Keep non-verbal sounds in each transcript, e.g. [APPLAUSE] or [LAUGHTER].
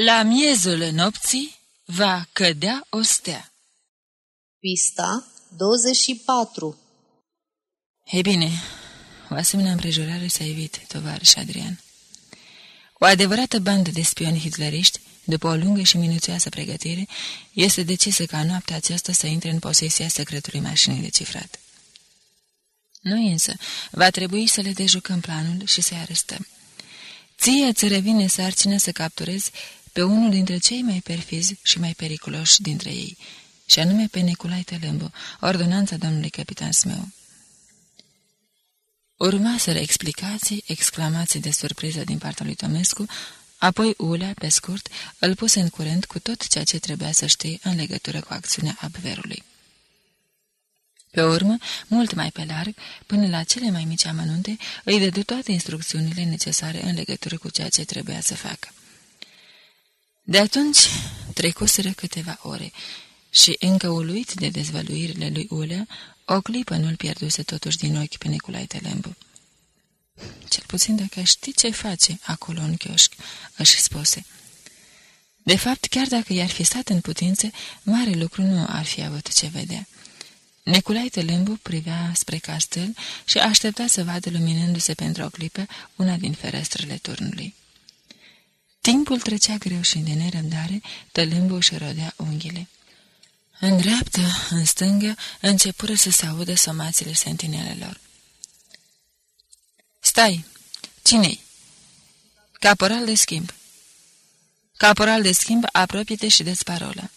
La miezul nopții va cădea o stea. Pista 24 E bine, o asemenea împrejurare s-a evit, tovarăș Adrian. O adevărată bandă de spioni hitleriști, după o lungă și minuțioasă pregătire, este decisă ca noaptea aceasta să intre în posesia secretului mașinii de cifrat. Noi însă va trebui să le dejucăm planul și să-i arestăm. Ție îți revine sarcina să capturezi pe unul dintre cei mai perfizi și mai periculoși dintre ei, și anume pe Nicolae Tălâmbu, ordonanța domnului capitan Smeu. Urmaseră explicații, exclamații de surpriză din partea lui Tomescu, apoi Ulea, pe scurt, îl puse în curent cu tot ceea ce trebuia să știe în legătură cu acțiunea Abverului. Pe urmă, mult mai pe larg, până la cele mai mici amănunte, îi dădu toate instrucțiunile necesare în legătură cu ceea ce trebuia să facă. De atunci trecuseră câteva ore și, încă uluit de dezvăluirile lui Ulea, o clipă nu-l pierduse totuși din ochi pe Nicolae Telembu. Cel puțin dacă știi ce face acolo în chioșc, își spuse. De fapt, chiar dacă i-ar fi stat în putință, mare lucru nu ar fi avut ce vedea. Nicolae Telembu privea spre castel și aștepta să vadă luminându-se pentru o clipă una din ferestrele turnului. Timpul trecea greu și de nerăbdare, Tălâmbu își rodea unghiile. În dreaptă, în stângă, începură să se audă somațiile sentinelelor. Stai! Cine-i? Caporal de schimb. Caporal de schimb, apropie-te și de parolă.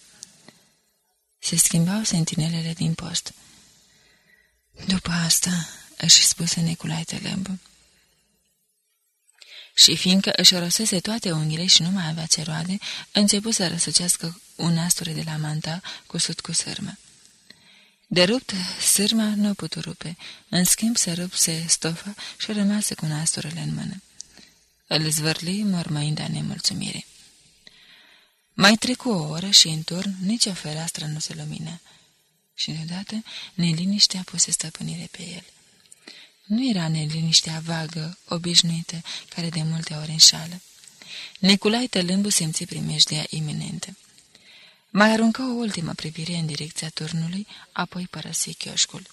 Se schimbau sentinelele din post. După asta, își spuse Nicolae Tălâmbu. Și fiindcă își rosese toate unghiile și nu mai avea ce roade, începu să răsucească un asture de la manta cusut cu sârmă. De rupt, sârma nu putu rupe, în schimb se rupse stofa și rămase cu nasturele în mână. Îl zvârli mormăind a nemulțumire. Mai trecu o oră și în turn nici o fereastră nu se lumină și deodată neliniștea puse stăpânire pe el. Nu era neliniștea vagă, obișnuită, care de multe ori înșală. Nicolae Tălâmbu simți primejdea iminentă. Mai aruncă o ultimă privire în direcția turnului, apoi părăsi chioșcul.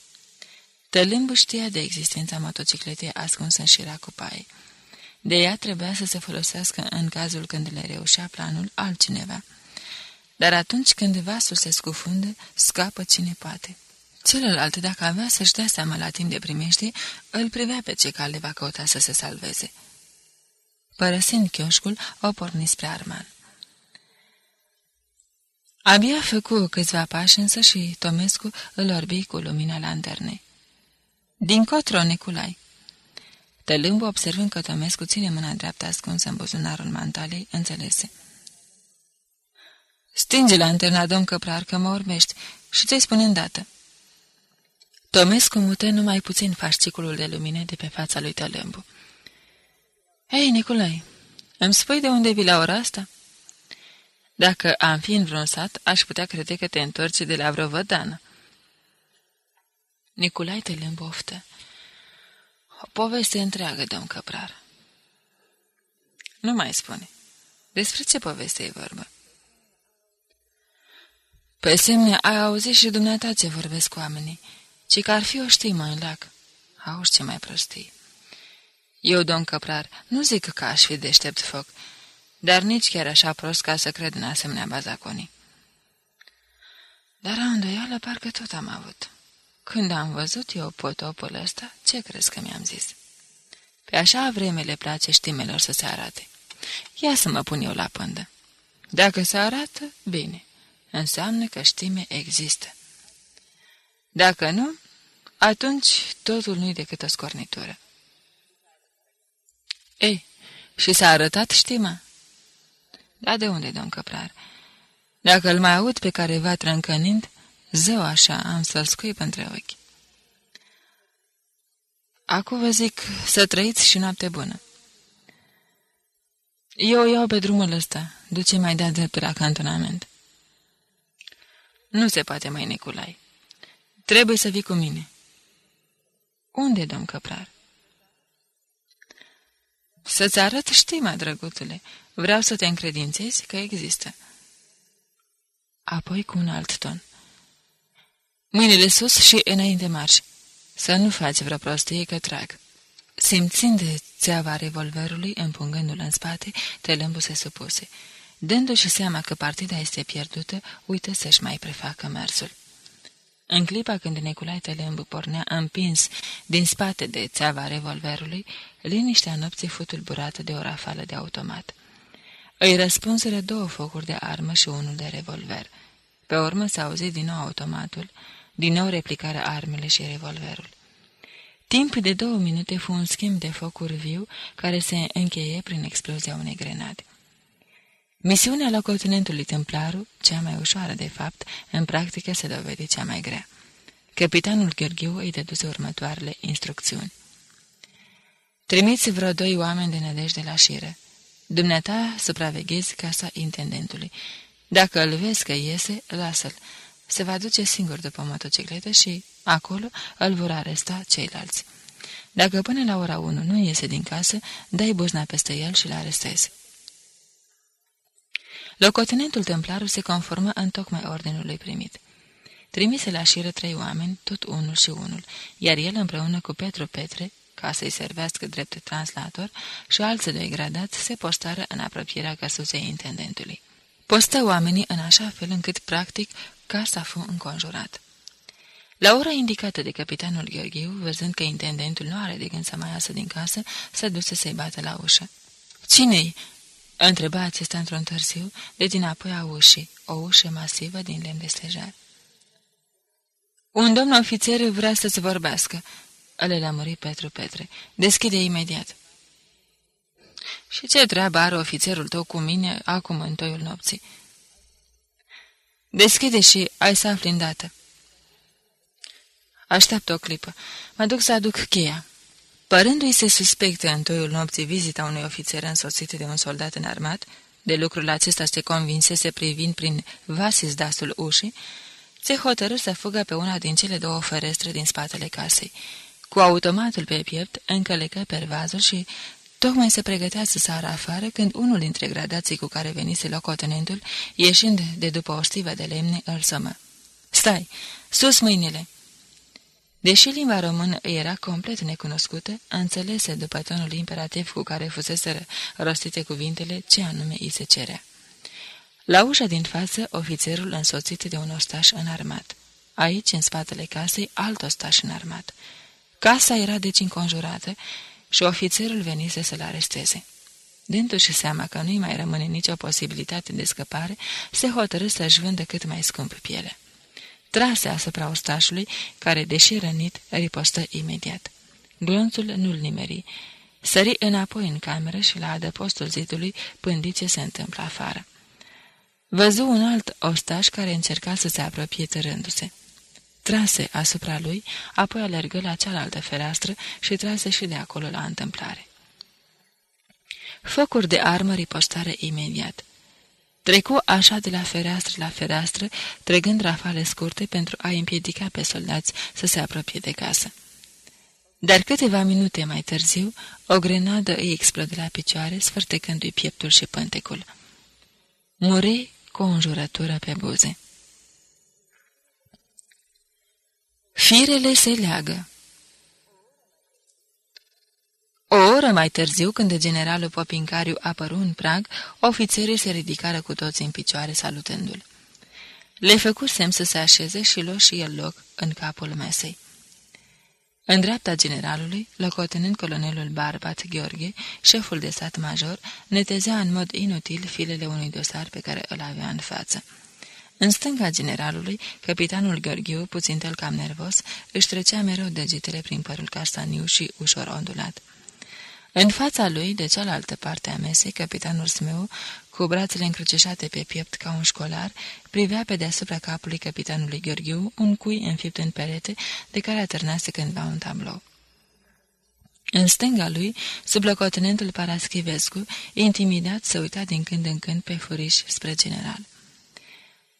Tălâmbu știa de existența motocicletei ascunsă în șira cu paie. De ea trebuia să se folosească în cazul când le reușea planul altcineva. Dar atunci când vasul se scufundă, scapă cine poate. Celălalt, dacă avea să-și dea seama la timp de primește, îl privea pe ce cale va căuta să se salveze. Părăsind chioșcul, o porni spre Arman. Abia făcu câțiva pași însă și Tomescu îl orbi cu lumina lanternei. Din cotro, Niculai! Tălâmbu, observând că Tomescu ține mâna dreaptă ascunsă în buzunarul mantalei, înțelese. Stinge lanterna, domn căprar, că mă urmești și ți-i spune îndată. Tomescu mută numai puțin fasciculul de lumină de pe fața lui Tălâmbu. Hei, Niculai, îmi spui de unde vii la ora asta?" Dacă am fi în vreun sat, aș putea crede că te întorci de la vreo vădană." Niculai te lâmboftă. O poveste întreagă, domn căprar. Nu mai spune. Despre ce poveste e vorba? Pe semne, ai auzit și dumneata ce vorbesc cu oamenii, ci că ar fi o știmă în lac. Auzi ce mai prostii. Eu, domn căprar, nu zic că aș fi deștept foc, dar nici chiar așa prost ca să cred în asemenea bazaconii. Dar o îndoială parcă tot am avut. Când am văzut eu potopul ăsta, ce crezi că mi-am zis? Pe așa vreme le place știmelor să se arate. Ia să mă pun eu la pândă. Dacă se arată, bine. Înseamnă că știme există. Dacă nu, atunci totul nu-i decât o scornitură. Ei, și s-a arătat știma? Dar de unde, domn căprar? Dacă îl mai aud pe careva trâncănind, zău așa, am să-l scuip între ochi. Acum vă zic să trăiți și noapte bună. Eu iau pe drumul ăsta, duce mai de drept la cantonament. Nu se poate mai, Niculai. Trebuie să vii cu mine. Unde, domn căprar? Să-ți arăt știma, drăguțule. Vreau să te încredințezi că există. Apoi cu un alt ton. Mâinile sus și înainte marș. Să nu faci vreo prostie că trag. Simțind țeava revolverului, împungându-l în spate, tălâmbul se supuse. Dându-și seama că partida este pierdută, uită să-și mai prefacă mersul. În clipa când Nicolae Tălâmbu pornea împins din spate de țeava revolverului, liniștea nopții fu tulburată de o rafală de automat. Îi răspunseră două focuri de armă și unul de revolver. Pe urmă s-a auzit din nou automatul, din nou replicarea armele și revolverul. Timp de două minute fu un schimb de focuri viu care se încheie prin explozia unei grenade. Misiunea locotenentului Templaru, cea mai ușoară de fapt, în practică se dovede cea mai grea. Capitanul Gheorghiu îi dăduse următoarele instrucțiuni. Trimiți vreo doi oameni de nădejde la șiră. Dumneata supraveghezi casa intendentului. Dacă îl vezi că iese, lasă-l. Se va duce singur după motocicletă și, acolo, îl vor aresta ceilalți. Dacă până la ora 1 nu iese din casă, dai buzna peste el și-l arestezi. Locotenentul templarul se conformă în tocmai ordinului primit. Trimise la șiră trei oameni, tot unul și unul, iar el împreună cu Petru Petre, ca să-i servească drept translator, și alții doi gradați se postară în apropierea căsuței intendentului. Postă oamenii în așa fel încât, practic, casa fu înconjurat. La ora indicată de capitanul Gheorghiu, văzând că intendentul nu are de gând să mai iasă din casă, se duse să-i bată la ușă. Cine-i?" Întreba acesta într-un târziu, de din apoi a ușii, o ușă masivă din lemn de stejar. Un domn ofițer vrea să-ți vorbească," îl lămuri Petru Petre. Deschide imediat." Și ce treabă are ofițerul tău cu mine acum în toiul nopții?" Deschide și ai să afli îndată." Așteaptă o clipă. Mă duc să aduc cheia." Părându-i se suspectă în toiul nopții vizita unui ofițer însoțit de un soldat înarmat, de lucrul acesta se convinsese privind prin vasis dasul ușii, se hotărâ să fugă pe una din cele două ferestre din spatele casei. Cu automatul pe piept, încălecă pervazul și tocmai se pregătea să sară afară când unul dintre gradații cu care venise locotenentul, ieșind de după o stivă de lemne, îl sămă. Stai! Sus mâinile!" Deși limba română era complet necunoscută, înțelese după tonul imperativ cu care fusese rostite cuvintele ce anume îi se cerea. La ușa din față, ofițerul însoțit de un ostaș înarmat. Aici, în spatele casei, alt ostaș înarmat. Casa era deci înconjurată și ofițerul venise să-l aresteze. Dându-și seama că nu-i mai rămâne nicio posibilitate de scăpare, se hotărâ să-și vândă cât mai scump piele trase asupra ostașului, care, deși rănit, ripostă imediat. Glonțul nu-l nimeri. Sări înapoi în cameră și la adăpostul zidului pândi ce se întâmplă afară. Văzu un alt ostaș care încerca să se apropie târându-se. Trase asupra lui, apoi alergă la cealaltă fereastră și trase și de acolo la întâmplare. Focuri de armă ripostare imediat. Trecu așa de la fereastră la fereastră, trăgând rafale scurte pentru a împiedica pe soldați să se apropie de casă. Dar câteva minute mai târziu, o grenadă îi explodă la picioare, sfârtecându-i pieptul și pântecul. Muri cu o înjurătură pe buze. Firele se leagă. O oră mai târziu, când generalul Popincariu apăru în prag, ofițerii se ridicară cu toți în picioare salutându-l. Le făcu semn să se așeze și luă și el loc în capul mesei. În dreapta generalului, locotenent colonelul Barbat Gheorghe, șeful de stat major, netezea în mod inutil filele unui dosar pe care îl avea în față. În stânga generalului, capitanul Gheorghiu, puțin cam nervos, își trecea mereu degetele prin părul castaniu și ușor ondulat. În fața lui, de cealaltă parte a mesei, capitanul Smeu, cu brațele încrucișate pe piept ca un școlar, privea pe deasupra capului capitanului Gheorghiu un cui înfipt în perete de care atârnase cândva un tablou. În stânga lui, sublocotenentul Paraschivescu, intimidat, se uita din când în când pe furiș spre general.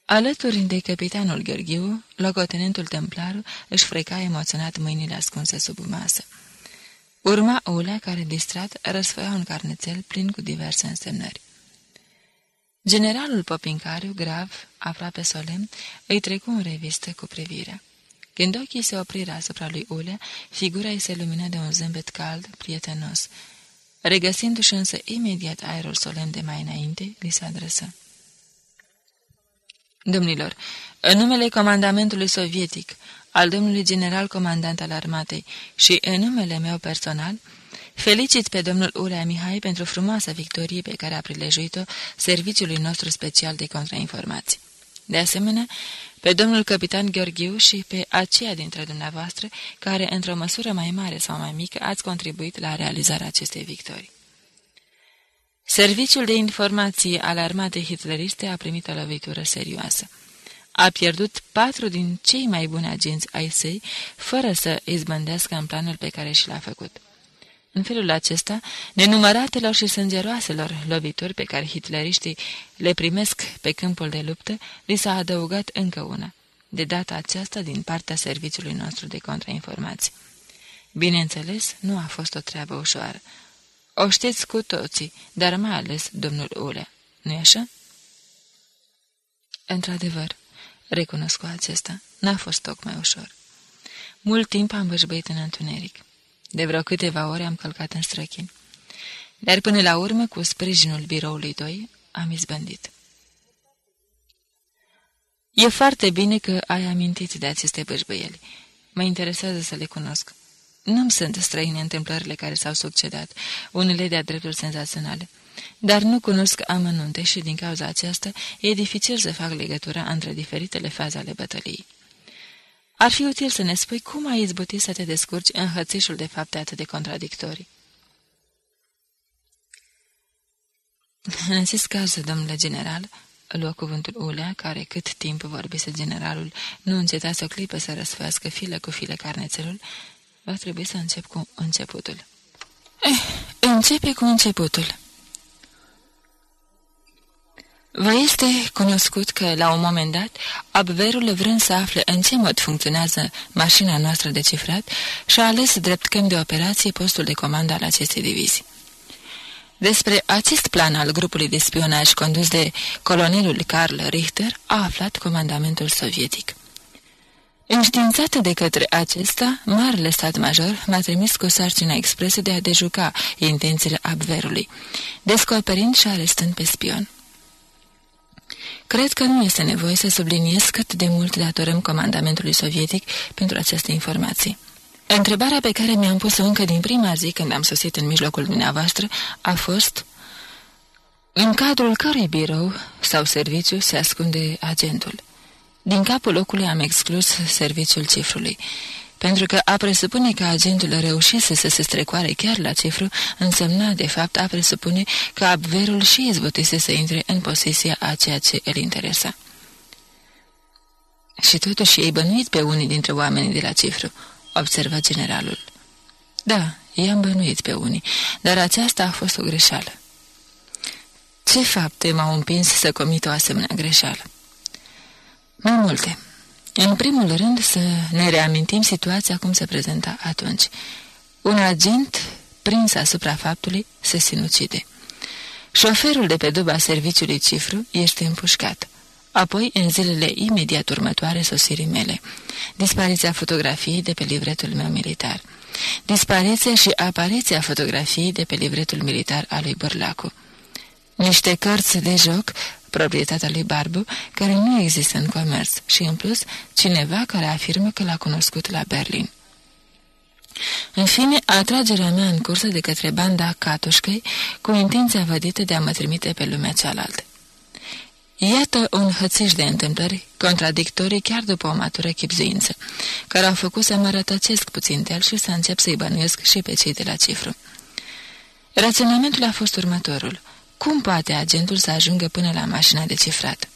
Alături de capitanul Gheorghiu, locotenentul Templaru își freca emoționat mâinile ascunse sub masă. Urma Ulea care, distrat, răsfăia un carnețel plin cu diverse însemnări. Generalul Popincariu, grav, aproape solemn, îi trecu în revistă cu privirea. Când ochii se opriră asupra lui Ulea, figura îi se lumină de un zâmbet cald, prietenos. Regăsindu-și însă imediat aerul solemn de mai înainte, li se adresă. Domnilor, în numele comandamentului sovietic, al domnului general comandant al armatei și în numele meu personal, felicit pe domnul Ulea Mihai pentru frumoasa victorie pe care a prilejuit-o serviciului nostru special de contrainformații. De asemenea, pe domnul capitan Gheorghiu și pe aceia dintre dumneavoastră care, într-o măsură mai mare sau mai mică, ați contribuit la realizarea acestei victorii. Serviciul de informații al armatei hitleriste a primit o lovitură serioasă. A pierdut patru din cei mai buni agenți ai săi, fără să izbândească în planul pe care și l-a făcut. În felul acesta, nenumăratelor și sângeroaselor lovituri pe care hitleriștii le primesc pe câmpul de luptă, li s-a adăugat încă una, de data aceasta din partea serviciului nostru de contrainformații. Bineînțeles, nu a fost o treabă ușoară. O știți cu toții, dar mai ales domnul Ulea, nu-i așa? Într-adevăr, recunosc cu acesta, n-a fost tocmai ușor. Mult timp am bășbăit în întuneric. De vreo câteva ore am călcat în străchin. Dar până la urmă, cu sprijinul biroului 2, am izbândit. E foarte bine că ai amintit de aceste bășbăieli. Mă interesează să le cunosc. Nu-mi sunt străine întâmplările care s-au succedat, unele de-a dreptul senzaționale. Dar nu cunosc amănunte și din cauza aceasta e dificil să fac legătura între diferitele faze ale bătăliei. Ar fi util să ne spui cum ai izbutit să te descurci în hățișul de fapte atât de contradictorii. [LAUGHS] În acest caz, domnule general, luă cuvântul Ulea, care cât timp vorbise generalul, nu înceta să o clipă să răsfească filă cu filă carnețelul, va trebui să încep cu începutul. Eh, începe cu începutul. Vă este cunoscut că, la un moment dat, Abverul, vrând să afle în ce mod funcționează mașina noastră de cifrat, și-a ales drept câmp de operație postul de comandă al acestei divizii. Despre acest plan al grupului de spionaj condus de colonelul Karl Richter a aflat comandamentul sovietic. Înștiințată de către acesta, marele stat major m-a trimis cu sarcina expresă de a dejuca intențiile Abverului, descoperind și arestând pe spion. Cred că nu este nevoie să subliniez cât de mult datorăm comandamentului sovietic pentru aceste informații. Întrebarea pe care mi-am pus-o încă din prima zi când am sosit în mijlocul dumneavoastră a fost în cadrul cărui birou sau serviciu se ascunde agentul. Din capul locului am exclus serviciul cifrului pentru că a presupune că agentul reușise să se strecoare chiar la cifru, însemna, de fapt, a presupune că abverul și izbutise să intre în posesia a ceea ce îl interesa. Și totuși ei bănuit pe unii dintre oamenii de la cifru, observă generalul. Da, i-am bănuit pe unii, dar aceasta a fost o greșeală. Ce fapte m-au împins să comit o asemenea greșeală? Mai multe. În primul rând să ne reamintim situația cum se prezenta atunci. Un agent, prins asupra faptului, se sinucide. Șoferul de pe duba serviciului cifru este împușcat. Apoi, în zilele imediat următoare sosirii mele, dispariția fotografiei de pe livretul meu militar. Dispariția și apariția fotografiei de pe livretul militar al lui Bărlacu. Niște cărți de joc proprietatea lui Barbu, care nu există în comerț, și, în plus, cineva care afirmă că l-a cunoscut la Berlin. În fine, atragerea mea în cursă de către banda Catușcăi, cu intenția vădită de a mă trimite pe lumea cealaltă. Iată un hățiș de întâmplări contradictorii chiar după o matură chipzuință, care au făcut să mă rătăcesc puțin de el și să încep să-i bănuiesc și pe cei de la cifru. Raționamentul a fost următorul – cum poate agentul să ajungă până la mașina de cifrat?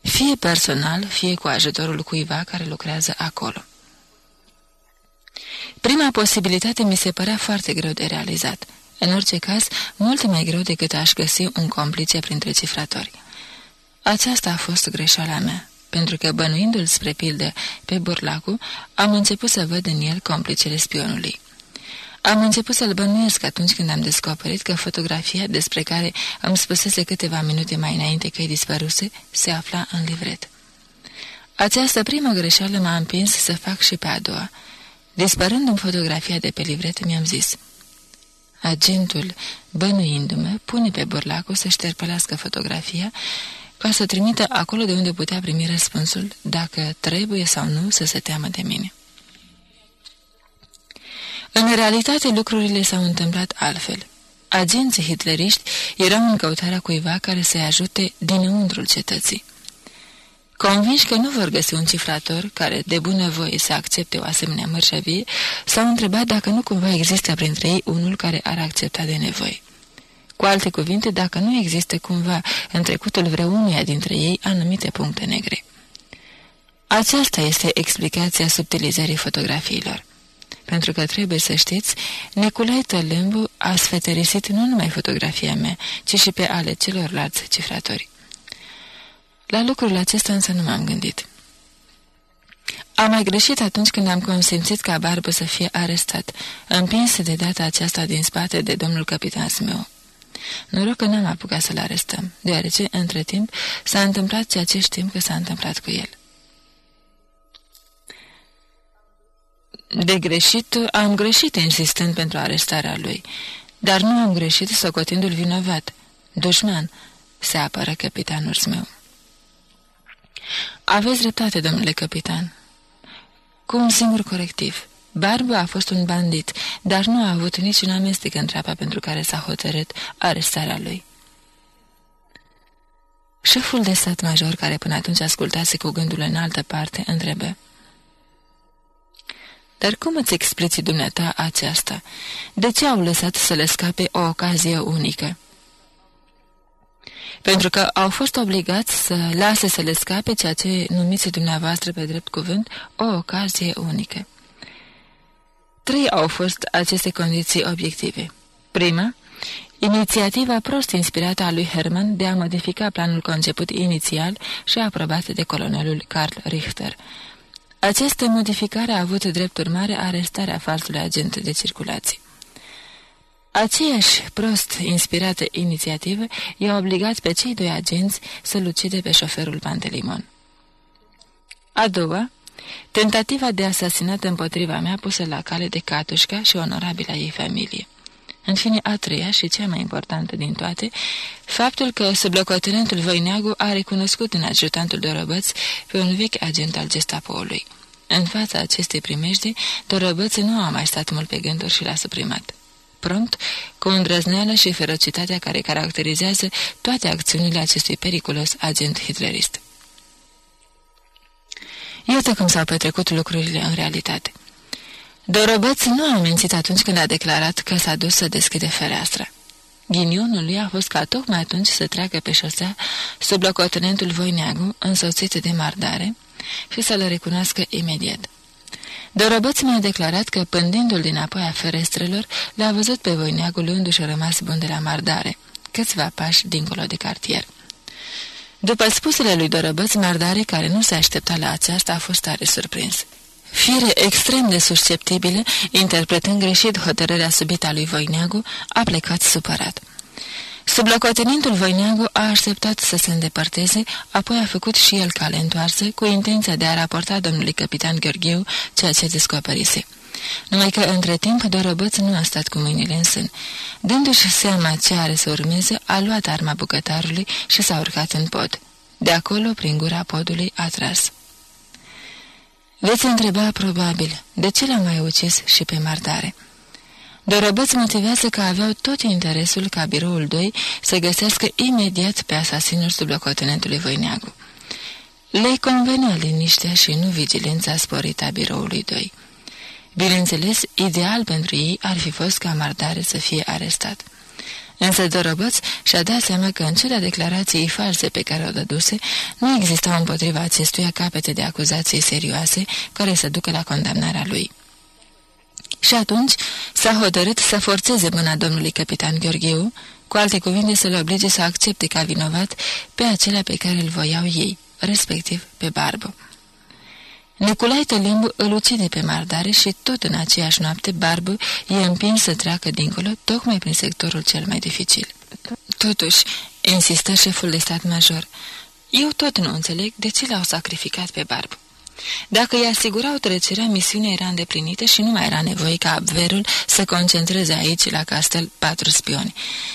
Fie personal, fie cu ajutorul cuiva care lucrează acolo. Prima posibilitate mi se părea foarte greu de realizat. În orice caz, mult mai greu decât aș găsi un complice printre cifratori. Aceasta a fost greșeala mea, pentru că, bănuindu-l spre pildă pe Burlacu, am început să văd în el complicele spionului. Am început să-l bănuiesc atunci când am descoperit că fotografia despre care îmi spusese câteva minute mai înainte că îi dispăruse se afla în livret. Această primă greșeală m-a împins să fac și pe a doua. Dispărând-mi fotografia de pe livret, mi-am zis... Agentul, bănuindu-mă, pune pe burlacul să șterpălească fotografia ca să trimită acolo de unde putea primi răspunsul, dacă trebuie sau nu să se teamă de mine. În realitate, lucrurile s-au întâmplat altfel. Agenții hitleriști erau în căutarea cuiva care să-i ajute dinăuntrul cetății. Convinși că nu vor găsi un cifrator care de bună voie să accepte o asemenea mărșăvie, s-au întrebat dacă nu cumva există printre ei unul care ar accepta de nevoie. Cu alte cuvinte, dacă nu există cumva în trecutul vreunuia dintre ei anumite puncte negre. Aceasta este explicația subtilizării fotografiilor. Pentru că trebuie să știți, Nicolae Tălâmbu a sfeterisit nu numai fotografia mea, ci și pe ale celorlalți cifratori. La lucrul acesta însă nu m-am gândit. Am mai greșit atunci când am consimțit ca Barbă să fie arestat, împins de data aceasta din spate de domnul capitan meu. Noroc că n-am apucat să-l arestăm, deoarece, între timp, s-a întâmplat ceea ce știm că s-a întâmplat cu el. De greșit, am greșit insistând pentru arestarea lui, dar nu am greșit socotindu-l vinovat. Dușman, se apără capitanul meu. Aveți dreptate, domnule capitan. Cu un singur corectiv. Barbu a fost un bandit, dar nu a avut niciun amestec în treaba pentru care s-a hotărât arestarea lui. Șeful de stat major, care până atunci ascultase cu gândul în altă parte, întrebă. Dar cum îți explici dumneata aceasta? De ce au lăsat să le scape o ocazie unică? pentru că au fost obligați să lase să le scape ceea ce numiți dumneavoastră pe drept cuvânt o ocazie unică. Trei au fost aceste condiții obiective. Prima, inițiativa prost inspirată a lui Hermann de a modifica planul conceput inițial și aprobat de colonelul Karl Richter. Această modificare a avut drept urmare arestarea falsului agent de circulație. Aceeași prost inspirată inițiativă i-a obligat pe cei doi agenți să lucide pe șoferul Pantelimon. A doua, tentativa de asasinat împotriva mea pusă la cale de Catușca și onorabila ei familie. În fine, a treia și cea mai importantă din toate, faptul că sublocotenentul Voineagu a recunoscut în ajutantul de răbăți pe un vechi agent al gestapoului. În fața acestei primejde, Dorăbăț nu a mai stat mult pe gânduri și l-a suprimat prompt, cu îndrăzneală și ferocitatea care caracterizează toate acțiunile acestui periculos agent hitlerist. Iată cum s-au petrecut lucrurile în realitate. Dorobăț nu a mințit atunci când a declarat că s-a dus să deschide fereastra. Ghinionul lui a fost ca tocmai atunci să treacă pe șosea sub locotenentul Voineagu, însoțit de mardare, și să-l recunoască imediat. Dorobăț mi-a declarat că, pândindu-l dinapoi a ferestrelor, l-a văzut pe voineagul unde-și rămas bun de la mardare, câțiva pași dincolo de cartier. După spusele lui Dorobăț, Mardare, care nu se aștepta la aceasta, a fost tare surprins. Fire extrem de susceptibile, interpretând greșit hotărârea subită a lui Voineagu, a plecat supărat. Sublocotenentul Voineagu a așteptat să se îndepărteze, apoi a făcut și el cale întoarsă, cu intenția de a raporta domnului capitan Gheorgheu ceea ce descoperise. Numai că, între timp, Dorobăț nu a stat cu mâinile în sân. Dându-și seama ce are să urmeze, a luat arma bucătarului și s-a urcat în pod. De acolo, prin gura podului, a tras. Veți întreba, probabil, de ce l-a mai ucis și pe mardare. Dorobăț motivează că aveau tot interesul ca biroul 2 să găsească imediat pe asasinul sublocotenentului Voineagu. Le convenea liniștea și nu vigilența sporită a biroului 2. Bineînțeles, ideal pentru ei ar fi fost ca Mardare să fie arestat. Însă Dorobăț și-a dat seama că, în ciuda declarației false pe care o dăduse, nu existau împotriva acestuia capete de acuzații serioase care să ducă la condamnarea lui. Și atunci s-a hotărât să forțeze mâna domnului capitan Gheorgheu, cu alte cuvinte să-l oblige să accepte ca vinovat pe acelea pe care îl voiau ei, respectiv pe Barbu. Niculai Tălimbu îl ucide pe Mardare și tot în aceeași noapte Barbu e împins să treacă dincolo, tocmai prin sectorul cel mai dificil. Totuși, insistă șeful de stat major, eu tot nu înțeleg de ce l-au sacrificat pe Barbu. Dacă îi asigurau trecerea, misiunea era îndeplinită și nu mai era nevoie ca Abverul să concentreze aici, la castel, patru spioni.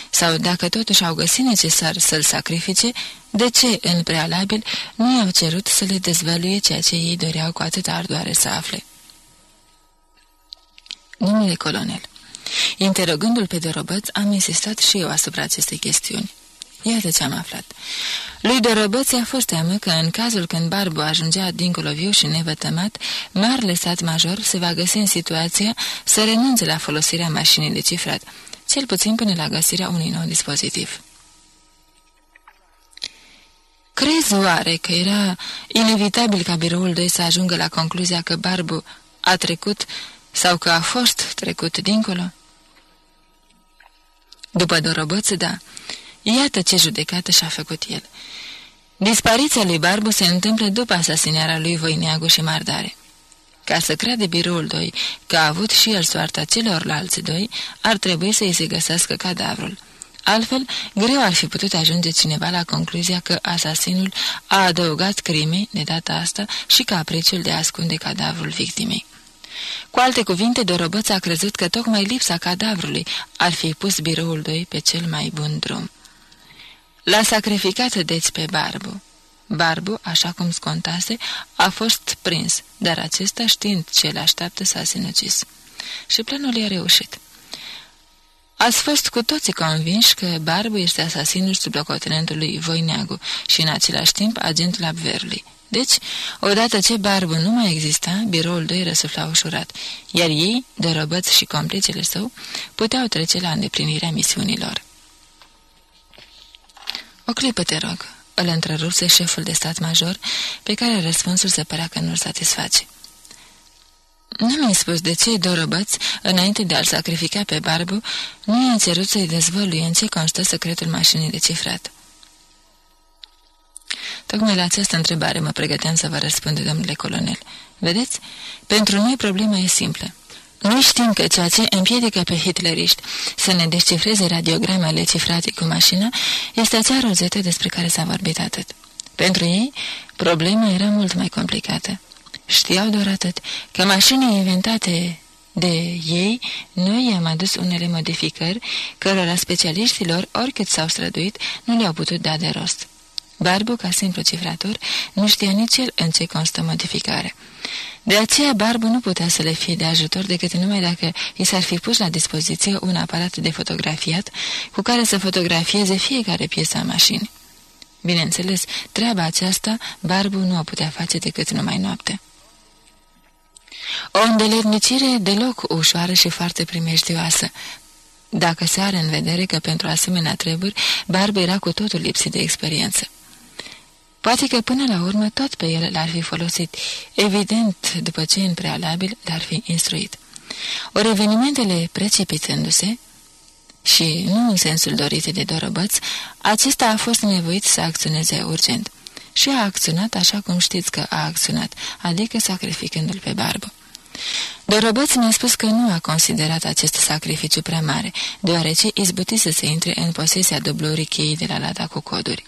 Sau dacă totuși au găsit necesar să-l sacrifice, de ce, în prealabil, nu i-au cerut să le dezvăluie ceea ce ei doreau cu atâta ardoare să afle? Domnule colonel, interogându-l pe Dorobăț, am insistat și eu asupra acestei chestiuni. Iată ce am aflat. Lui de răbăți a fost teamă că în cazul când Barbu ajungea dincolo viu și nevătămat, marele stat major se va găsi în situația să renunțe la folosirea mașinii de cifrat, cel puțin până la găsirea unui nou dispozitiv. Crezi oare că era inevitabil ca biroul 2 să ajungă la concluzia că Barbu a trecut sau că a fost trecut dincolo? După dorobăță, da, Iată ce judecată și-a făcut el. Dispariția lui Barbu se întâmplă după asasinarea lui Voineagu și Mardare. Ca să crede biroul 2 că a avut și el soarta celorlalți doi, ar trebui să-i se găsească cadavrul. Altfel, greu ar fi putut ajunge cineva la concluzia că asasinul a adăugat crimei, de data asta, și capriciul de a ascunde cadavrul victimei. Cu alte cuvinte, Dorobăț a crezut că tocmai lipsa cadavrului ar fi pus biroul 2 pe cel mai bun drum. L-a sacrificat deci pe Barbu. Barbu, așa cum scontase, a fost prins, dar acesta, știind ce le așteaptă, s-a sinucis. Și planul i-a reușit. Ați fost cu toții convinși că Barbu este asasinul sublocotenentului Voineagu și în același timp agentul Abverului. Deci, odată ce Barbu nu mai exista, biroul 2 răsufla ușurat, iar ei, de răbăți și complicele său, puteau trece la îndeplinirea misiunilor. O clipă, te rog," îl întrerupse șeful de stat major, pe care răspunsul se părea că nu-l satisface. Nu mi-ai spus de ce Dorobăț, înainte de a-l sacrifica pe Barbu, nu i-a cerut să-i dezvăluie în ce constă secretul mașinii de cifrat. Tocmai la această întrebare mă pregăteam să vă răspund, domnule colonel. Vedeți? Pentru noi problema e simplă. Noi știm că ceea ce împiedică pe hitleriști să ne descifreze radiogramele cifrate cu mașina este acea rozetă despre care s-a vorbit atât. Pentru ei, problema era mult mai complicată. Știau doar atât că mașinile inventate de ei, noi i-am adus unele modificări cărora specialiștilor, oricât s-au străduit, nu le-au putut da de rost. Barbu, ca simplu cifrator, nu știa nici el în ce constă modificarea. De aceea Barbu nu putea să le fie de ajutor decât numai dacă i s-ar fi pus la dispoziție un aparat de fotografiat cu care să fotografieze fiecare piesă a mașinii. Bineînțeles, treaba aceasta Barbu nu o putea face decât numai noapte. O îndeletnicire deloc ușoară și foarte primejdioasă, dacă se are în vedere că pentru asemenea treburi Barbu era cu totul lipsit de experiență. Poate că până la urmă tot pe el l-ar fi folosit, evident după ce în prealabil l-ar fi instruit. Ori evenimentele precipitându-se, și nu în sensul dorit de dorăbăț, acesta a fost nevoit să acționeze urgent. Și a acționat așa cum știți că a acționat, adică sacrificându-l pe barbă. Dorobăț mi-a spus că nu a considerat acest sacrificiu prea mare, deoarece izbutise să intre în posesia dublurii cheii de la lada cu coduri.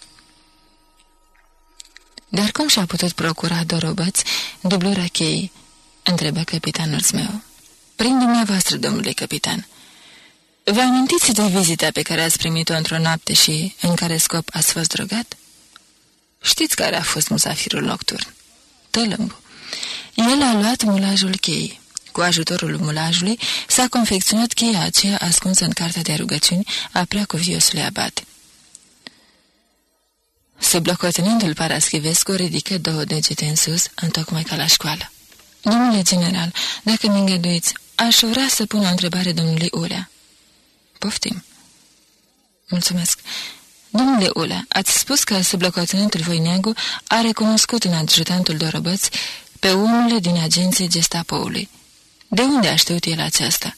Dar cum și-a putut procura dorobăți dublura cheii?" întrebă capitanul meu. Prin dumneavoastră, domnule capitan. Vă amintiți de vizita pe care ați primit-o într-o noapte și în care scop ați fost drogat? Știți care a fost musafirul nocturn? Tălâmbu. El a luat mulajul cheii. Cu ajutorul mulajului s-a confecționat cheia aceea ascunsă în cartea de rugăciuni a preacuviosului abate. Sublocotenentul Paraschivescu ridică două degete în sus, întocmai ca la școală. Domnule general, dacă mi îngăduiți, aș vrea să pun o întrebare domnului Ulea. Poftim. Mulțumesc. Domnule Ulea, ați spus că sublocotenentul Voineagu a recunoscut în adjutantul Dorobăț pe unul din agenții gestapoului. De unde a știut el aceasta?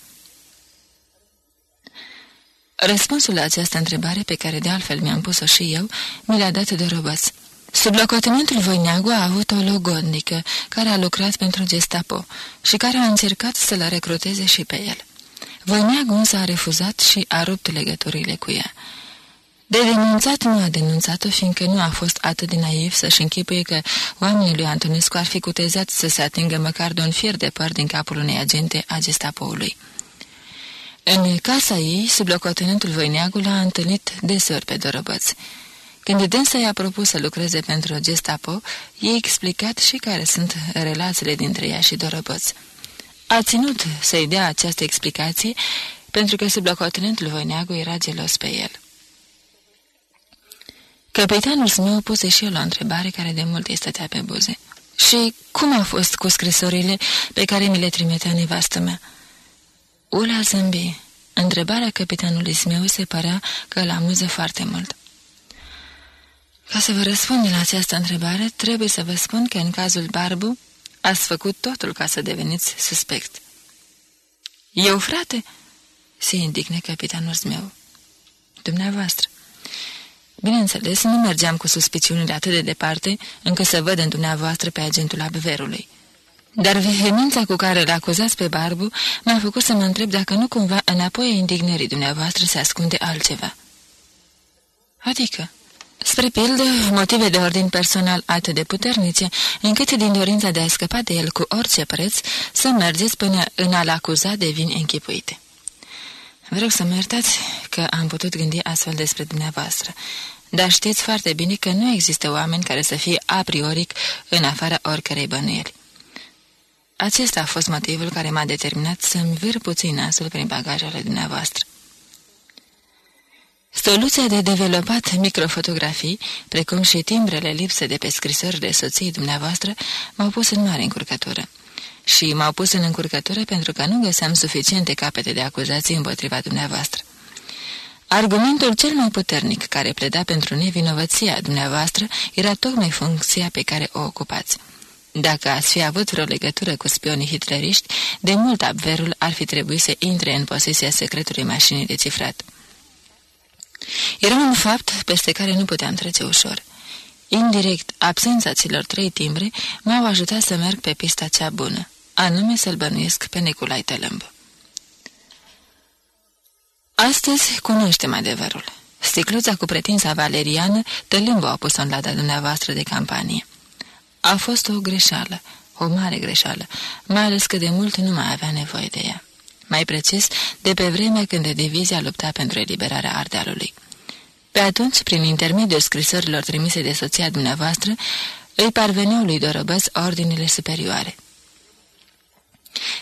Răspunsul la această întrebare, pe care de altfel mi-am pus-o și eu, mi l-a dat de robăț. Sublocotenentul Voineagu a avut o logodnică care a lucrat pentru Gestapo și care a încercat să-l recruteze și pe el. Voineagu însă a refuzat și a rupt legăturile cu ea. De denunțat nu a denunțat-o, fiindcă nu a fost atât de naiv să-și închipuie că oamenii lui Antonescu ar fi cutezați să se atingă măcar de un fier de păr din capul unei agente a gestapoului. În casa ei, sublocotenentul Voineagu l-a întâlnit deseori pe Dorobăț. Când dânsa i-a propus să lucreze pentru Gestapo, i-a explicat și care sunt relațiile dintre ea și Dorobăț. A ținut să-i dea această explicație pentru că sublocotenentul Voineagu era gelos pe el. Capitanul meu puse și el o întrebare care de mult îi stătea pe buze. Și cum a fost cu scrisorile pe care mi le trimitea nevastă mea? Ula zâmbi. Întrebarea capitanului meu se părea că îl amuză foarte mult. Ca să vă răspund la această întrebare, trebuie să vă spun că în cazul Barbu ați făcut totul ca să deveniți suspect. Eu, frate?" se indigne capitanul meu. Dumneavoastră. Bineînțeles, nu mergeam cu suspiciunile atât de departe, încât să văd în dumneavoastră pe agentul abverului. Dar vehemența cu care l acuzați pe Barbu m-a făcut să mă întreb dacă nu cumva înapoi a indignării dumneavoastră se ascunde altceva. Adică? Spre pildă, motive de ordin personal atât de puternice, încât din dorința de a scăpa de el cu orice preț, să mergeți până în a-l acuza de vini închipuite. Vreau să mă iertați că am putut gândi astfel despre dumneavoastră, dar știți foarte bine că nu există oameni care să fie a priori în afara oricărei bănuieli. Acesta a fost motivul care m-a determinat să-mi vir puțin nasul prin bagajele dumneavoastră. Soluția de developat microfotografii, precum și timbrele lipse de pe de soției dumneavoastră, m-au pus în mare încurcătură. Și m-au pus în încurcătură pentru că nu găseam suficiente capete de acuzații împotriva dumneavoastră. Argumentul cel mai puternic care pleda pentru nevinovăția dumneavoastră era tocmai funcția pe care o ocupați. Dacă ați fi avut vreo legătură cu spionii hitleriști, de mult abverul ar fi trebuit să intre în posesia secretului mașinii de cifrat. Era un fapt peste care nu puteam trece ușor. Indirect, absența celor trei timbre m-au ajutat să merg pe pista cea bună, anume să-l bănuiesc pe Neculai Tălâmb. Astăzi cunoaștem adevărul. Sticluța cu pretința valeriană, Tălâmbu a pus-o în lada dumneavoastră de campanie. A fost o greșeală, o mare greșeală, mai ales că de mult nu mai avea nevoie de ea mai precis, de pe vremea când divizia lupta pentru eliberarea Ardealului. Pe atunci, prin intermediul scrisorilor trimise de soția dumneavoastră, îi parveneau lui Dorobăs ordinele superioare.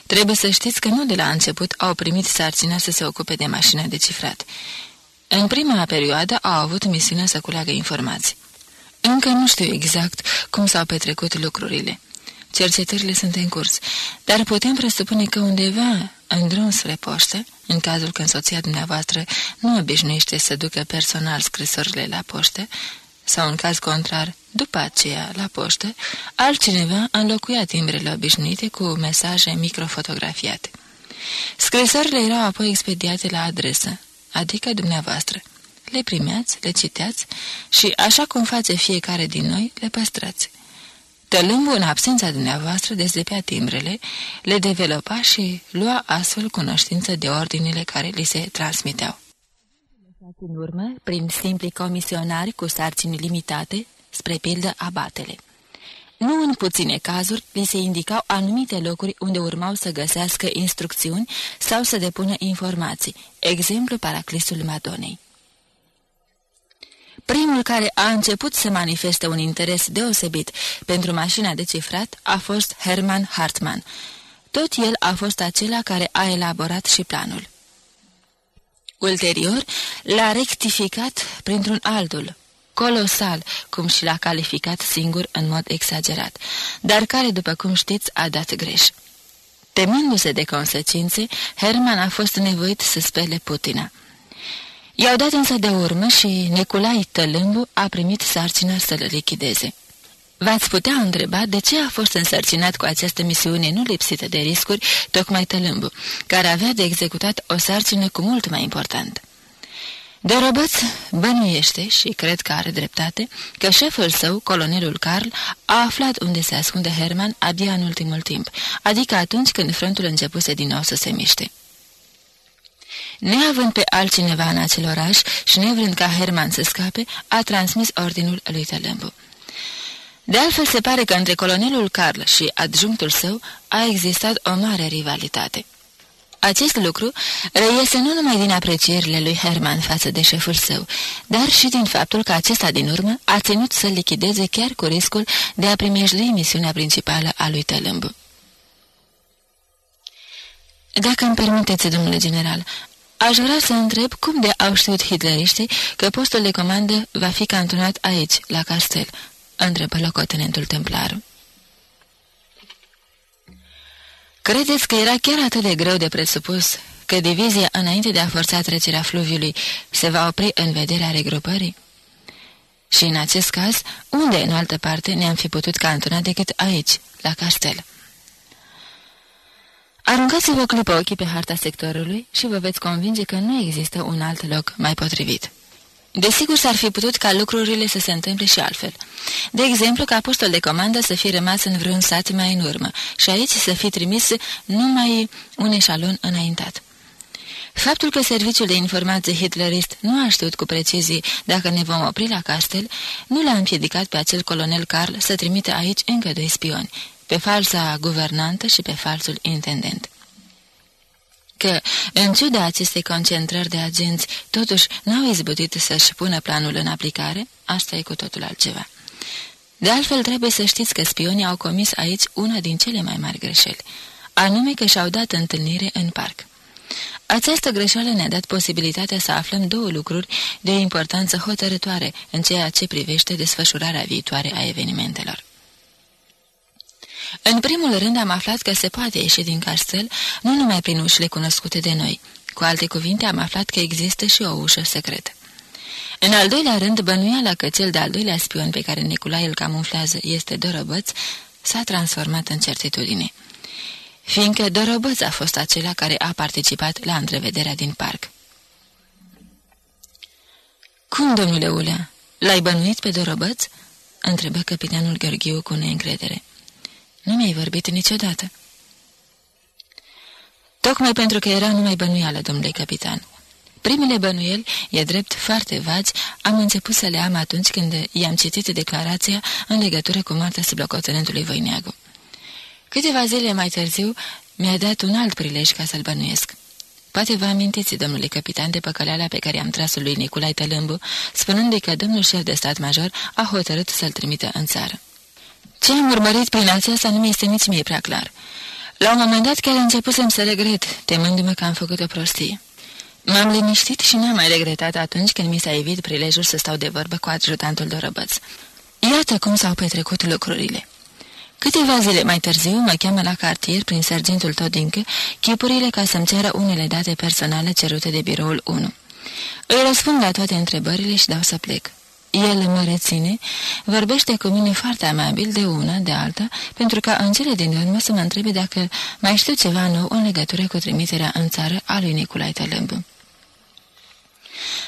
Trebuie să știți că nu de la început au primit sarcina să se ocupe de mașina de cifrat. În prima perioadă au avut misiunea să culeagă informații. Încă nu știu exact cum s-au petrecut lucrurile. Cercetările sunt în curs, dar putem presupune că undeva în drum spre poștă, în cazul când soția dumneavoastră nu obișnuiește să ducă personal scrisorile la poștă, sau în caz contrar, după aceea, la poștă, altcineva înlocuia timbrele obișnuite cu mesaje microfotografiate. Scrisorile erau apoi expediate la adresă, adică dumneavoastră. Le primeați, le citeați și, așa cum face fiecare din noi, le păstrați. Tălâmbul, în absența dumneavoastră, dezlepea timbrele, le developa și lua astfel cunoștință de ordinele care li se transmiteau. În urmă, prin simpli comisionari cu sarcini limitate, spre pildă abatele. Nu în puține cazuri li se indicau anumite locuri unde urmau să găsească instrucțiuni sau să depună informații, exemplu Paraclisul Madonei. Primul care a început să manifeste un interes deosebit pentru mașina de cifrat a fost Hermann Hartmann. Tot el a fost acela care a elaborat și planul. Ulterior, l-a rectificat printr-un altul, colosal, cum și l-a calificat singur în mod exagerat, dar care, după cum știți, a dat greș. Temându-se de consecințe, Herman a fost nevoit să spele Putina. I-au dat însă de urmă și Neculai Tălâmbu a primit sarcina să-l lichideze. V-ați putea întreba de ce a fost însărcinat cu această misiune nu lipsită de riscuri, tocmai Tălâmbu, care avea de executat o sarcină cu mult mai importantă. Dorobăț bănuiește și cred că are dreptate că șeful său, colonelul Carl, a aflat unde se ascunde Herman abia în ultimul timp, adică atunci când frontul începuse din nou să se miște. Neavând pe altcineva în acel oraș și nevrând ca Herman să scape, a transmis ordinul lui Tălâmbu. De altfel, se pare că între colonelul Carl și adjunctul său a existat o mare rivalitate. Acest lucru reiese nu numai din aprecierile lui Herman față de șeful său, dar și din faptul că acesta din urmă a ținut să lichideze chiar cu riscul de a primejdui misiunea principală a lui Tălâmbu. Dacă îmi permiteți, domnule general, aș vrea să întreb cum de au știut hitleriștii că postul de comandă va fi cantonat aici, la castel, întrebă locotenentul templar. Credeți că era chiar atât de greu de presupus că divizia, înainte de a forța trecerea fluviului, se va opri în vederea regrupării? Și în acest caz, unde în altă parte ne-am fi putut cantona decât aici, la castel? Aruncați-vă clipă ochii pe harta sectorului și vă veți convinge că nu există un alt loc mai potrivit. Desigur, s-ar fi putut ca lucrurile să se întâmple și altfel. De exemplu, ca postul de comandă să fie rămas în vreun sat mai în urmă și aici să fie trimis numai un eșalon înaintat. Faptul că serviciul de informație hitlerist nu a știut cu precizie dacă ne vom opri la castel, nu l-a împiedicat pe acel colonel Carl să trimite aici încă doi spioni, pe falsa guvernantă și pe falsul intendent că, în ciuda acestei concentrări de agenți, totuși n-au izbutit să-și pună planul în aplicare, asta e cu totul altceva. De altfel, trebuie să știți că spionii au comis aici una din cele mai mari greșeli, anume că și-au dat întâlnire în parc. Această greșeală ne-a dat posibilitatea să aflăm două lucruri de importanță hotărătoare în ceea ce privește desfășurarea viitoare a evenimentelor. În primul rând am aflat că se poate ieși din castel nu numai prin ușile cunoscute de noi. Cu alte cuvinte, am aflat că există și o ușă secretă. În al doilea rând, bănuiala că cel de-al doilea spion pe care Nicolae îl camuflează este Dorobăț s-a transformat în certitudine. Fiindcă Dorobăț a fost acela care a participat la întrevederea din parc. Cum, domnule Ulea, l-ai bănuit pe Dorobăț?" întrebă capitanul Gheorghiu cu neîncredere. Nu mi-ai vorbit niciodată." Tocmai pentru că era numai bănuială, domnule capitan. Primele bănuieli, e drept, foarte vagi, am început să le am atunci când i-am citit declarația în legătură cu moartea sublocotenentului Voineagu. Câteva zile mai târziu, mi-a dat un alt prilej ca să-l bănuiesc. Poate vă amintiți, domnule capitan, de păcăleala pe care am tras lui Nicolae Tălâmbu, spunându-i că domnul șef de stat major a hotărât să-l trimită în țară. Ce am urmărit prin aceasta nu mi-este nici mie prea clar. La un moment dat chiar începusem să regret, temându-mă că am făcut o prostie. M-am liniștit și n-am mai regretat atunci când mi s-a evit prilejul să stau de vorbă cu adjutantul Dorăbăț. Iată cum s-au petrecut lucrurile. Câteva zile mai târziu mă cheamă la cartier prin sergentul Todincă chipurile ca să-mi ceară unele date personale cerute de biroul 1. Îi răspund la toate întrebările și dau să plec. El mă reține, vorbește cu mine foarte amabil de una, de alta, pentru ca în cele din urmă să mă întrebe dacă mai știu ceva nou în legătură cu trimiterea în țară a lui Nicolae Tălâmbu.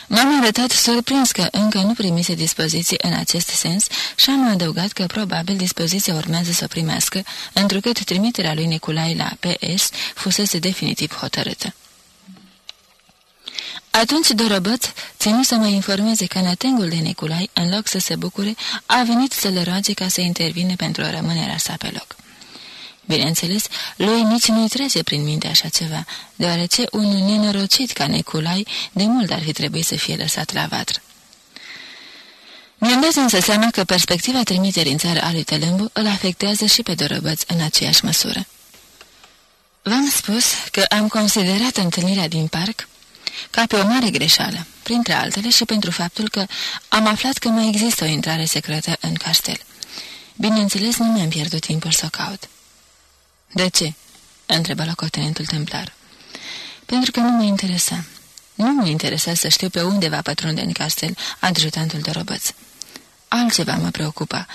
M-am arătat surprins că încă nu primise dispoziții în acest sens și am adăugat că probabil dispoziția urmează să primească, întrucât trimiterea lui Nicolae la PS fusese definitiv hotărâtă. Atunci Dorobăț ținu să mă informeze că nătengul de Niculai, în loc să se bucure, a venit să-l roage ca să intervine pentru rămânerea sa pe loc. Bineînțeles, lui nici nu-i trece prin minte așa ceva, deoarece un nenorocit ca Niculai de mult ar fi trebuit să fie lăsat la vatră. Mi-am dat însă seama că perspectiva trimiterii în țară a lui Tălâmbu îl afectează și pe Dorobăț în aceeași măsură. V-am spus că am considerat întâlnirea din parc ca pe o mare greșeală, printre altele și pentru faptul că am aflat că mai există o intrare secretă în castel. Bineînțeles, nu mi-am pierdut timpul să o caut. De ce?" întrebă locotenentul templar. Pentru că nu mă interesa. Nu mă interesa să știu pe unde va pătrunde în castel adjutantul de robăț. Altceva mă preocupa.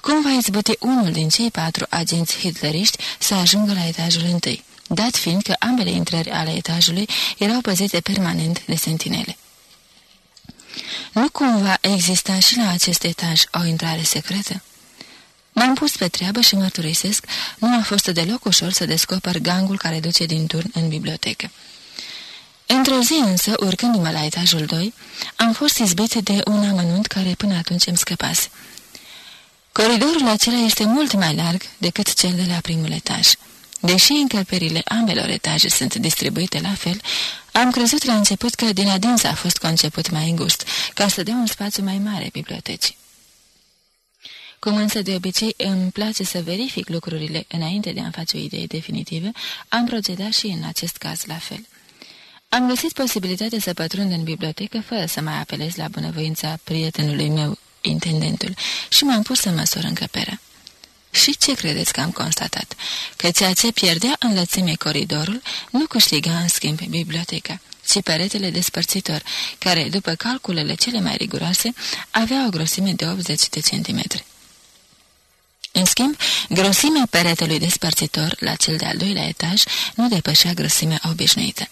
Cum va izbuti unul din cei patru agenți hitleriști să ajungă la etajul întâi? Dat fiind că ambele intrări ale etajului erau păzite permanent de sentinele. Nu cumva exista și la acest etaj o intrare secretă? M-am pus pe treabă și mărturisesc, nu a fost deloc ușor să descoper gangul care duce din turn în bibliotecă. Într-o zi însă, urcându-mă la etajul 2, am fost izbit de un amănunt care până atunci îmi scăpase. Coridorul acela este mult mai larg decât cel de la primul etaj. Deși încălperile ambelor etaje sunt distribuite la fel, am crezut la început că din adins a fost conceput mai îngust, ca să dea un spațiu mai mare bibliotecii. Cum însă de obicei îmi place să verific lucrurile înainte de a-mi face o idee definitivă, am procedat și în acest caz la fel. Am găsit posibilitatea să pătrund în bibliotecă fără să mai apelez la bunăvoința prietenului meu, intendentul, și m-am pus să măsor încăperea. Și ce credeți că am constatat? Că ceea ce pierdea în lățime coridorul nu câștiga în schimb biblioteca, ci peretele despărțitor, care, după calculele cele mai riguroase, avea o grosime de 80 de centimetri. În schimb, grosimea peretelui despărțitor la cel de-al doilea etaj nu depășea grosimea obișnuită.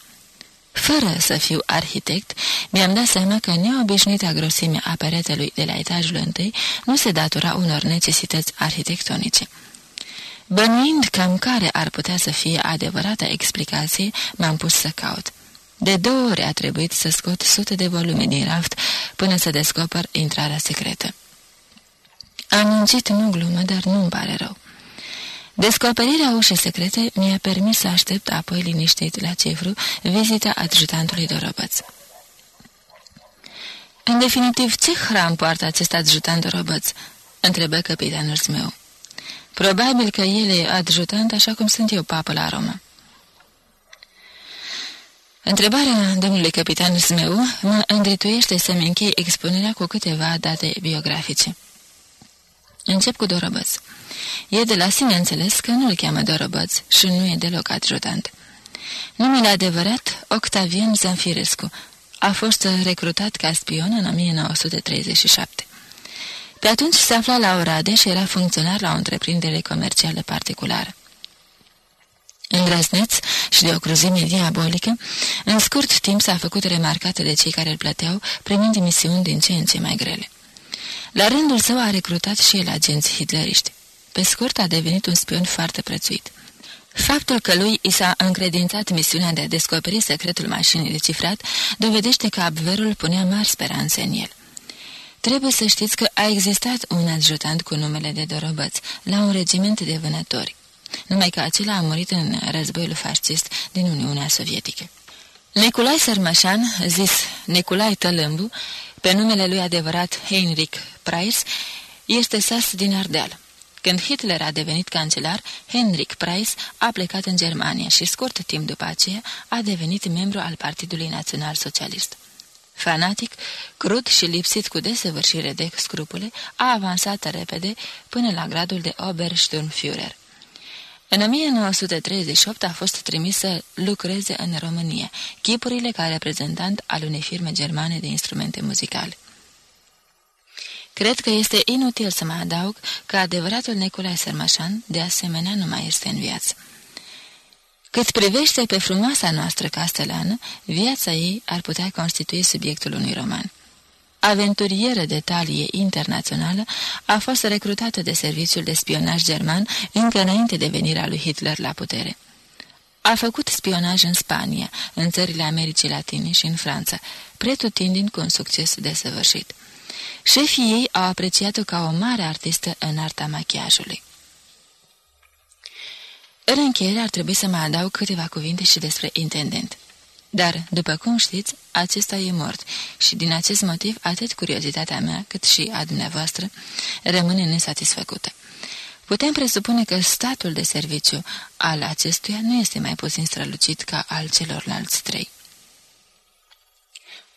Fără să fiu arhitect, mi-am dat seama că neobișnuita grosime a peretelui de la etajul întâi nu se datora unor necesități arhitectonice. Bănuind cam care ar putea să fie adevărata explicație, m-am pus să caut. De două ori a trebuit să scot sute de volume din raft până să descoper intrarea secretă. Am muncit nu glumă, dar nu-mi pare rău. Descoperirea ușii secrete mi-a permis să aștept apoi liniștit la cifru vizita adjutantului Dorobăț. În definitiv, ce hram poartă acest adjutant Dorobăț?" întrebă capitanul meu. Probabil că el e adjutant așa cum sunt eu papă la Roma." Întrebarea domnului capitan meu mă îndrituiește să-mi închei expunerea cu câteva date biografice. Încep cu Dorobăț. E de la sine înțeles că nu-l cheamă Dorobăț și nu e deloc adjutant. Numele adevărat, Octavian Zanfirescu, a fost recrutat ca spion în 1937. Pe atunci se afla la Orade și era funcționar la o întreprindere comercială particulară. Îndrăzneț și de o cruzime diabolică, în scurt timp s-a făcut remarcat de cei care îl plăteau, primind misiuni din ce în ce mai grele. La rândul său a recrutat și el agenți hitleriști. Pe scurt, a devenit un spion foarte prețuit. Faptul că lui i s-a încredințat misiunea de a descoperi secretul mașinii de cifrat dovedește că Abverul punea mari speranțe în el. Trebuie să știți că a existat un adjutant cu numele de Dorobăț la un regiment de vânători, numai că acela a murit în războiul fascist din Uniunea Sovietică. Nicolai Sărmășan, zis Nicolai Tălâmbu, pe numele lui adevărat Heinrich Price, este sas din Ardeal. Când Hitler a devenit cancelar, Heinrich Price a plecat în Germania și scurt timp după aceea a devenit membru al Partidului Național Socialist. Fanatic, crud și lipsit cu desăvârșire de scrupule, a avansat repede până la gradul de Obersturmführer. În 1938 a fost trimis să lucreze în România, chipurile ca reprezentant al unei firme germane de instrumente muzicale. Cred că este inutil să mă adaug că adevăratul Nicolae Sărmașan, de asemenea, nu mai este în viață. Cât privește pe frumoasa noastră castelană, viața ei ar putea constitui subiectul unui roman. Aventurieră de talie internațională, a fost recrutată de serviciul de spionaj german încă înainte de venirea lui Hitler la putere. A făcut spionaj în Spania, în țările Americii Latine și în Franța, pretutindin cu un succes desăvârșit. Șefii ei au apreciat-o ca o mare artistă în arta machiajului. În încheiere ar trebui să mai adaug câteva cuvinte și despre intendent. Dar, după cum știți, acesta e mort și din acest motiv atât curiozitatea mea cât și a dumneavoastră rămâne nesatisfăcută. Putem presupune că statul de serviciu al acestuia nu este mai puțin strălucit ca al celorlalți trei.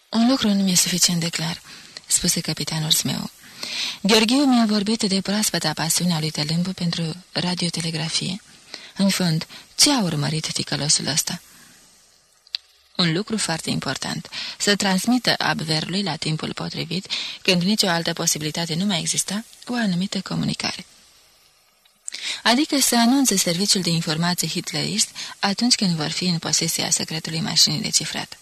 Un lucru nu mi-e suficient de clar spuse capitanul meu. Gheorghiu mi-a vorbit de proaspăta pasiunea lui Tălâmbu pentru radiotelegrafie. În fond, ce a urmărit ticălosul ăsta? Un lucru foarte important, să transmită Abverului la timpul potrivit, când nicio altă posibilitate nu mai exista, o anumită comunicare. Adică să anunțe serviciul de informație hitlerist atunci când vor fi în posesia secretului mașinii de cifrat.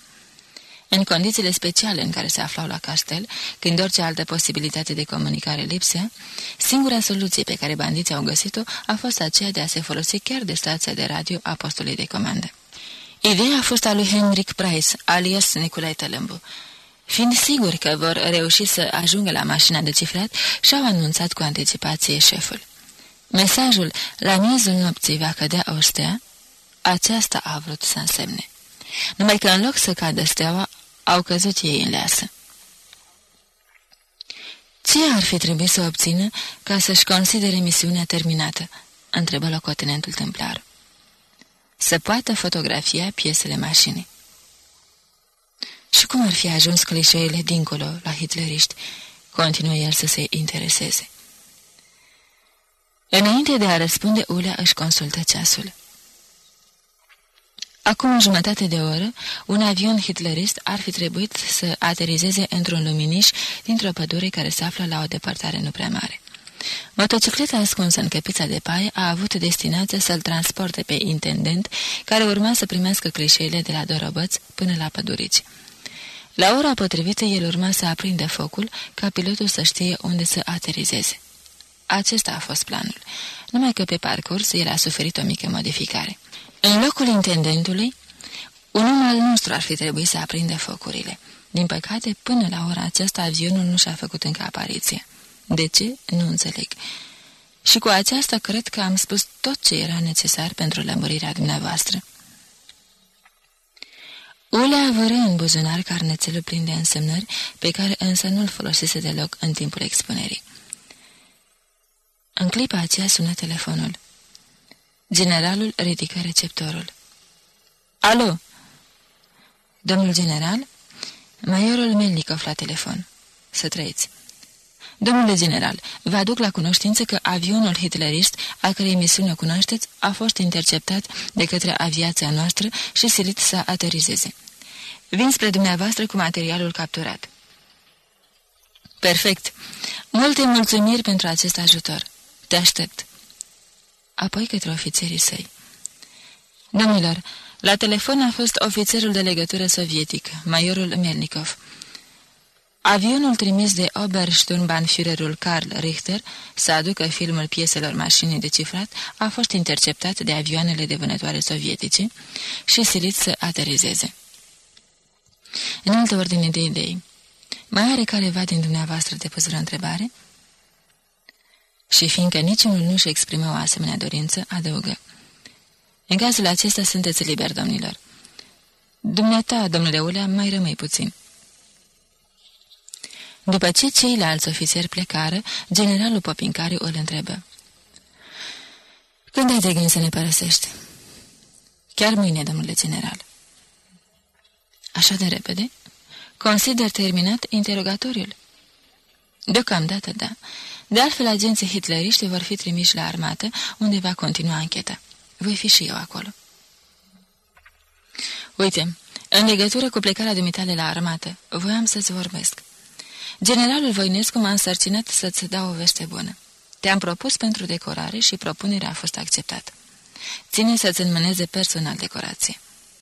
În condițiile speciale în care se aflau la castel, când orice altă posibilitate de comunicare lipsea, singura soluție pe care bandiții au găsit-o a fost aceea de a se folosi chiar de stația de radio a postului de comandă. Ideea a fost a lui Henrik Price, alias Nicolae Tălâmbu. Fiind siguri că vor reuși să ajungă la mașina de cifrat, și-au anunțat cu anticipație șeful. Mesajul, la miezul nopții va cădea o stea, aceasta a vrut să însemne. Numai că în loc să cadă steaua, au căzut ei în leasă. Ce ar fi trebuit să obțină ca să-și considere misiunea terminată? întrebă locotenentul templar. Să poată fotografia piesele mașinii. Și cum ar fi ajuns clișeele dincolo la hitleriști? Continuă el să se intereseze. Înainte de a răspunde, Ulea își consultă ceasul. Acum o jumătate de oră, un avion hitlerist ar fi trebuit să aterizeze într-un luminiș dintr-o pădure care se află la o depărtare nu prea mare. Motocicleta ascunsă în căpița de paie a avut destinația să-l transporte pe intendent, care urma să primească clișeile de la Dorobăț până la pădurici. La ora potrivită, el urma să aprinde focul, ca pilotul să știe unde să aterizeze. Acesta a fost planul, numai că pe parcurs el a suferit o mică modificare. În locul intendentului, un om al nostru ar fi trebuit să aprinde focurile. Din păcate, până la ora aceasta, avionul nu și-a făcut încă apariție. De ce? Nu înțeleg. Și cu aceasta cred că am spus tot ce era necesar pentru lămurirea dumneavoastră. Ulea vără în buzunar carnețelul plin de însemnări, pe care însă nu-l folosise deloc în timpul expunerii. În clipa aceea sună telefonul. Generalul ridică receptorul. Alo! Domnul general? Majorul Melnikov la telefon. Să trăiți. Domnule general, vă aduc la cunoștință că avionul hitlerist, a cărei misiune cunoașteți, a fost interceptat de către aviația noastră și silit să aterizeze. Vin spre dumneavoastră cu materialul capturat. Perfect. Multe mulțumiri pentru acest ajutor. Te aștept. Apoi către ofițerii săi. Domnilor, la telefon a fost ofițerul de legătură sovietic, majorul Melnikov. Avionul trimis de Obersturmbannführerul Karl Richter să aducă filmul pieselor mașinii de cifrat a fost interceptat de avioanele de vânătoare sovietice și silit să aterizeze. În altă ordine de idei, mai are careva din dumneavoastră de pus vreo întrebare? Și fiindcă niciunul nu-și exprimă o asemenea dorință, adăugă. În cazul acesta sunteți liberi, domnilor. Dumneata, domnule Ulea, mai rămâi puțin. După ce ceilalți ofițeri plecară, generalul Popincariu îl întrebă. Când ai de gând să ne părăsești? Chiar mâine, domnule general. Așa de repede? Consider terminat interogatoriul? Deocamdată, da. De altfel, agenții hitleriști vor fi trimiși la armată, unde va continua ancheta. Voi fi și eu acolo. Uite, în legătură cu plecarea dumitale la armată, voiam să-ți vorbesc. Generalul Voinescu m-a însărcinat să-ți dau o veste bună. Te-am propus pentru decorare și propunerea a fost acceptată. Ține să-ți înmâneze personal decorație.